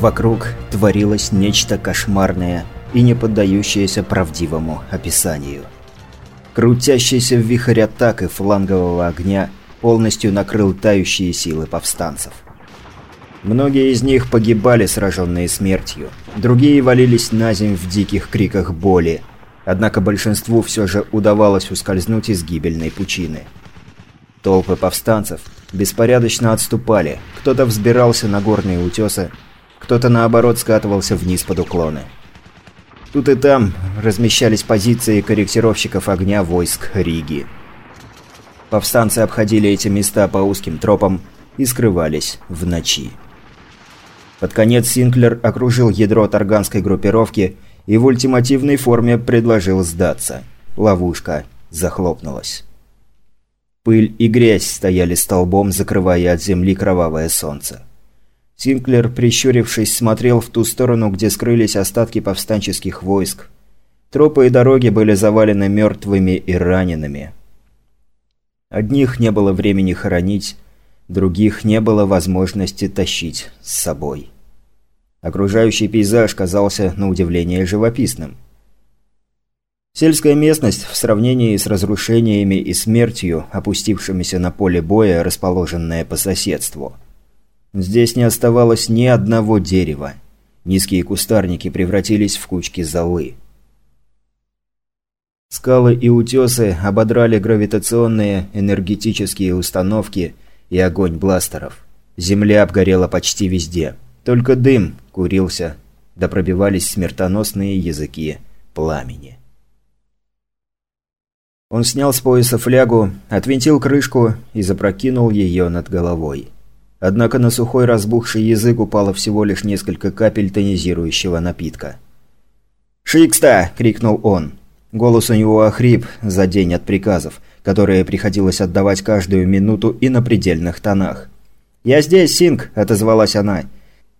Вокруг творилось нечто кошмарное и не поддающееся правдивому описанию. Крутящийся в вихрь атак и флангового огня полностью накрыл тающие силы повстанцев. Многие из них погибали, сраженные смертью. Другие валились на земь в диких криках боли. Однако большинству все же удавалось ускользнуть из гибельной пучины. Толпы повстанцев беспорядочно отступали. Кто-то взбирался на горные утесы, кто-то наоборот скатывался вниз под уклоны. Тут и там размещались позиции корректировщиков огня войск Риги. Повстанцы обходили эти места по узким тропам и скрывались в ночи. Под конец Синклер окружил ядро тарганской группировки и в ультимативной форме предложил сдаться. Ловушка захлопнулась. Пыль и грязь стояли столбом, закрывая от земли кровавое солнце. Синклер, прищурившись, смотрел в ту сторону, где скрылись остатки повстанческих войск. Тропы и дороги были завалены мертвыми и ранеными. Одних не было времени хоронить, других не было возможности тащить с собой. Окружающий пейзаж казался на удивление живописным. Сельская местность в сравнении с разрушениями и смертью, опустившимися на поле боя, расположенная по соседству – Здесь не оставалось ни одного дерева. Низкие кустарники превратились в кучки золы. Скалы и утесы ободрали гравитационные энергетические установки и огонь бластеров. Земля обгорела почти везде. Только дым курился, да пробивались смертоносные языки пламени. Он снял с пояса флягу, отвинтил крышку и запрокинул ее над головой. Однако на сухой разбухший язык упало всего лишь несколько капель тонизирующего напитка. «Шикста!» – крикнул он. Голос у него охрип за день от приказов, которые приходилось отдавать каждую минуту и на предельных тонах. «Я здесь, Синг!» – отозвалась она.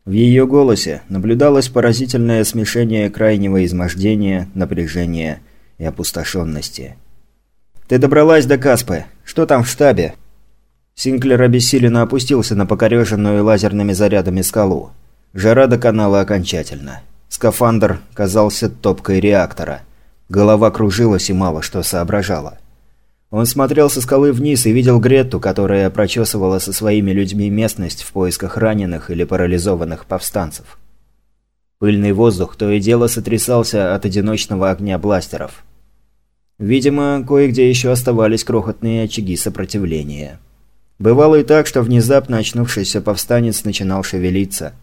В ее голосе наблюдалось поразительное смешение крайнего измождения, напряжения и опустошенности. «Ты добралась до Каспы. Что там в штабе?» Синклер обессиленно опустился на покореженную лазерными зарядами скалу. Жара доконала окончательно. Скафандр казался топкой реактора. Голова кружилась и мало что соображала. Он смотрел со скалы вниз и видел Гретту, которая прочесывала со своими людьми местность в поисках раненых или парализованных повстанцев. Пыльный воздух то и дело сотрясался от одиночного огня бластеров. Видимо, кое-где еще оставались крохотные очаги сопротивления. Бывало и так, что внезапно очнувшийся повстанец начинал шевелиться.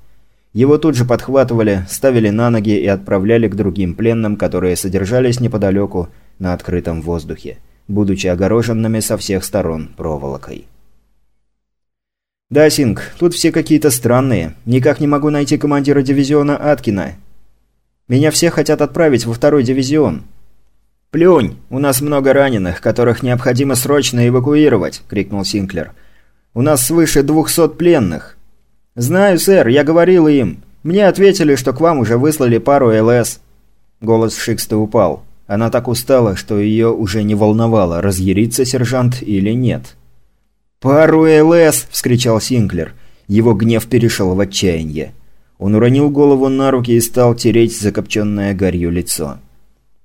Его тут же подхватывали, ставили на ноги и отправляли к другим пленным, которые содержались неподалеку на открытом воздухе, будучи огороженными со всех сторон проволокой. «Да, Синг, тут все какие-то странные. Никак не могу найти командира дивизиона Аткина. Меня все хотят отправить во второй дивизион». «Плюнь! У нас много раненых, которых необходимо срочно эвакуировать!» – крикнул Синклер – у нас свыше двухсот пленных». «Знаю, сэр, я говорил им. Мне ответили, что к вам уже выслали пару ЛС». Голос Шикста упал. Она так устала, что ее уже не волновало, разъярится сержант или нет. «Пару ЛС!» – вскричал Синклер. Его гнев перешел в отчаяние. Он уронил голову на руки и стал тереть закопченное горью лицо.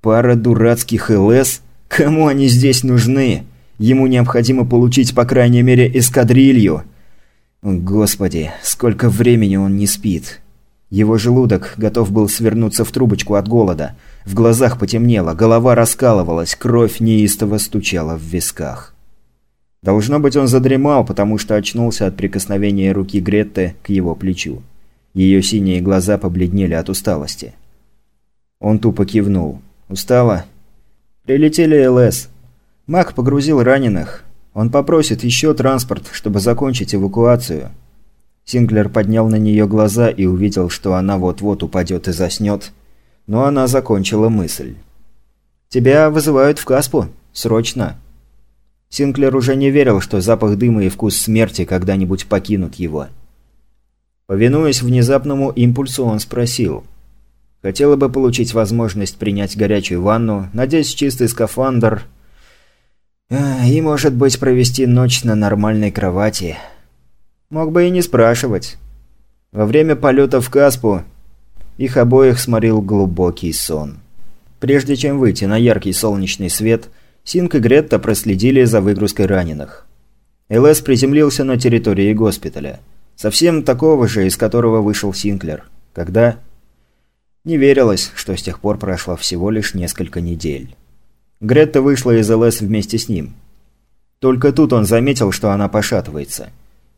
«Пара дурацких ЛС? Кому они здесь нужны?» Ему необходимо получить, по крайней мере, эскадрилью. Господи, сколько времени он не спит. Его желудок готов был свернуться в трубочку от голода. В глазах потемнело, голова раскалывалась, кровь неистово стучала в висках. Должно быть, он задремал, потому что очнулся от прикосновения руки Гретты к его плечу. Ее синие глаза побледнели от усталости. Он тупо кивнул. «Устала?» «Прилетели ЛС. Мак погрузил раненых. Он попросит еще транспорт, чтобы закончить эвакуацию. Синглер поднял на нее глаза и увидел, что она вот-вот упадет и заснет. Но она закончила мысль. «Тебя вызывают в Каспу. Срочно». Синклер уже не верил, что запах дыма и вкус смерти когда-нибудь покинут его. Повинуясь внезапному импульсу, он спросил. «Хотела бы получить возможность принять горячую ванну, надеть чистый скафандр и, может быть, провести ночь на нормальной кровати. Мог бы и не спрашивать. Во время полета в Каспу их обоих сморил глубокий сон. Прежде чем выйти на яркий солнечный свет, Синк и Гретта проследили за выгрузкой раненых. ЛС приземлился на территории госпиталя. Совсем такого же, из которого вышел Синклер. Когда? Не верилось, что с тех пор прошло всего лишь несколько недель. Гретта вышла из ЛС вместе с ним. Только тут он заметил, что она пошатывается.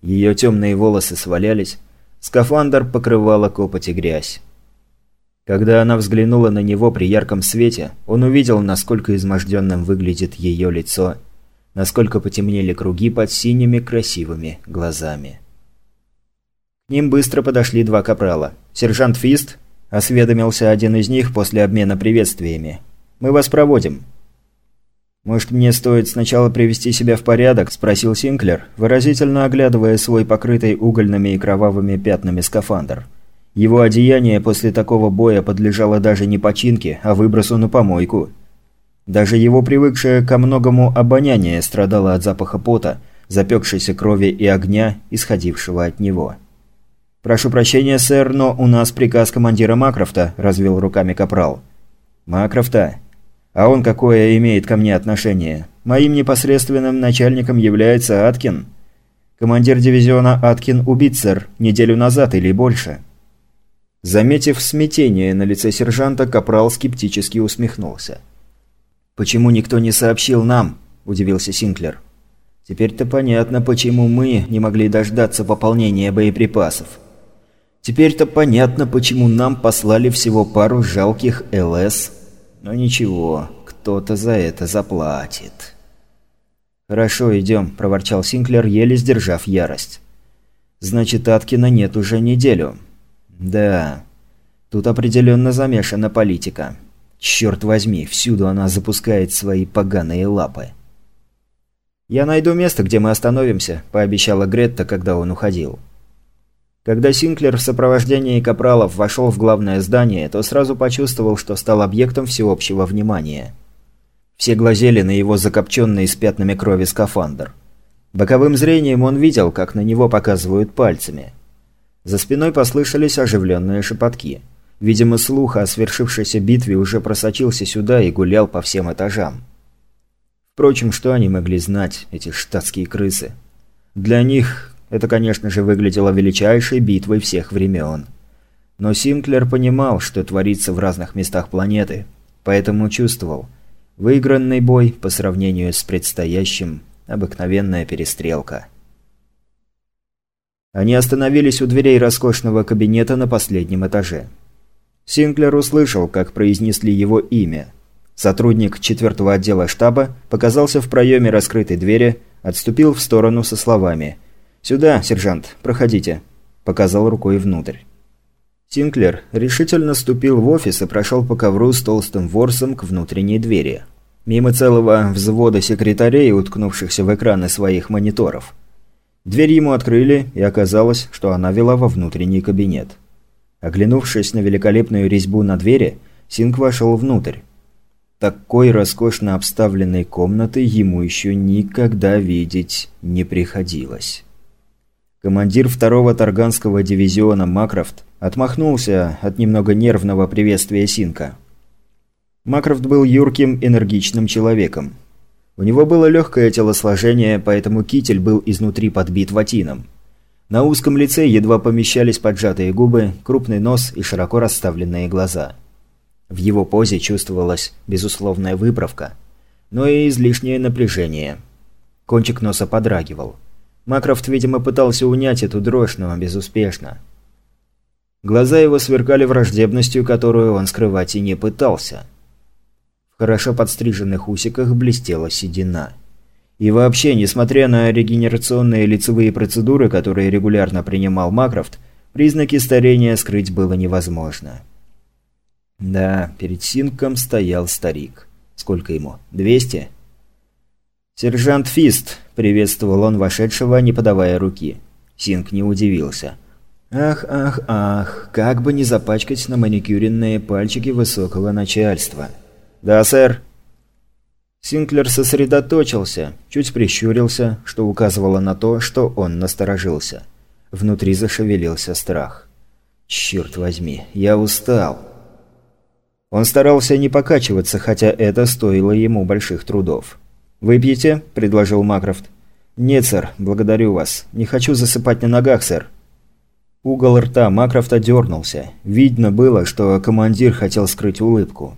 Ее темные волосы свалялись, скафандр покрывала копоть и грязь. Когда она взглянула на него при ярком свете, он увидел, насколько изможденным выглядит ее лицо, насколько потемнели круги под синими красивыми глазами. К ним быстро подошли два капрала. Сержант Фист Осведомился один из них после обмена приветствиями. «Мы вас проводим». «Может, мне стоит сначала привести себя в порядок?» – спросил Синклер, выразительно оглядывая свой покрытый угольными и кровавыми пятнами скафандр. Его одеяние после такого боя подлежало даже не починке, а выбросу на помойку. Даже его привыкшее ко многому обоняние страдало от запаха пота, запекшейся крови и огня, исходившего от него. «Прошу прощения, сэр, но у нас приказ командира Макрофта», – развел руками Капрал. «Макрофта? А он какое имеет ко мне отношение? Моим непосредственным начальником является Аткин. Командир дивизиона Аткин убит, сэр, неделю назад или больше». Заметив смятение на лице сержанта, Капрал скептически усмехнулся. «Почему никто не сообщил нам?» – удивился Синклер. «Теперь-то понятно, почему мы не могли дождаться пополнения боеприпасов». Теперь-то понятно, почему нам послали всего пару жалких ЛС. Но ничего, кто-то за это заплатит. «Хорошо, идем», – проворчал Синклер, еле сдержав ярость. «Значит, Аткина нет уже неделю». «Да, тут определенно замешана политика. Черт возьми, всюду она запускает свои поганые лапы». «Я найду место, где мы остановимся», – пообещала Гретта, когда он уходил. Когда Синклер в сопровождении капралов вошел в главное здание, то сразу почувствовал, что стал объектом всеобщего внимания. Все глазели на его закопченный с пятнами крови скафандр. Боковым зрением он видел, как на него показывают пальцами. За спиной послышались оживленные шепотки. Видимо, слух о свершившейся битве уже просочился сюда и гулял по всем этажам. Впрочем, что они могли знать, эти штатские крысы? Для них это, конечно же, выглядело величайшей битвой всех времен. Но Синклер понимал, что творится в разных местах планеты, поэтому чувствовал. Выигранный бой по сравнению с предстоящим – обыкновенная перестрелка. Они остановились у дверей роскошного кабинета на последнем этаже. Синклер услышал, как произнесли его имя. Сотрудник четвертого отдела штаба показался в проеме раскрытой двери, отступил в сторону со словами «Сюда, сержант, проходите», – показал рукой внутрь. Синклер решительно ступил в офис и прошел по ковру с толстым ворсом к внутренней двери. Мимо целого взвода секретарей, уткнувшихся в экраны своих мониторов. Дверь ему открыли, и оказалось, что она вела во внутренний кабинет. Оглянувшись на великолепную резьбу на двери, Синк вошел внутрь. Такой роскошно обставленной комнаты ему еще никогда видеть не приходилось. Командир второго Тарганского дивизиона Макрофт отмахнулся от немного нервного приветствия Синка. Макрофт был юрким, энергичным человеком. У него было легкое телосложение, поэтому китель был изнутри подбит ватином. На узком лице едва помещались поджатые губы, крупный нос и широко расставленные глаза. В его позе чувствовалась безусловная выправка, но и излишнее напряжение. Кончик носа подрагивал. Макрофт, видимо, пытался унять эту дрожь, но безуспешно. Глаза его сверкали враждебностью, которую он скрывать и не пытался. В хорошо подстриженных усиках блестела седина. И вообще, несмотря на регенерационные лицевые процедуры, которые регулярно принимал Макрофт, признаки старения скрыть было невозможно. Да, перед Синком стоял старик. Сколько ему? Двести? «Сержант Фист», – приветствовал он вошедшего, не подавая руки. Синк не удивился. «Ах, ах, ах, как бы не запачкать на маникюренные пальчики высокого начальства». «Да, сэр». Синклер сосредоточился, чуть прищурился, что указывало на то, что он насторожился. Внутри зашевелился страх. «Черт возьми, я устал!» Он старался не покачиваться, хотя это стоило ему больших трудов. «Выпьете?» – предложил Макрофт. «Нет, сэр, благодарю вас. Не хочу засыпать на ногах, сэр». Угол рта Макрофта дернулся. Видно было, что командир хотел скрыть улыбку.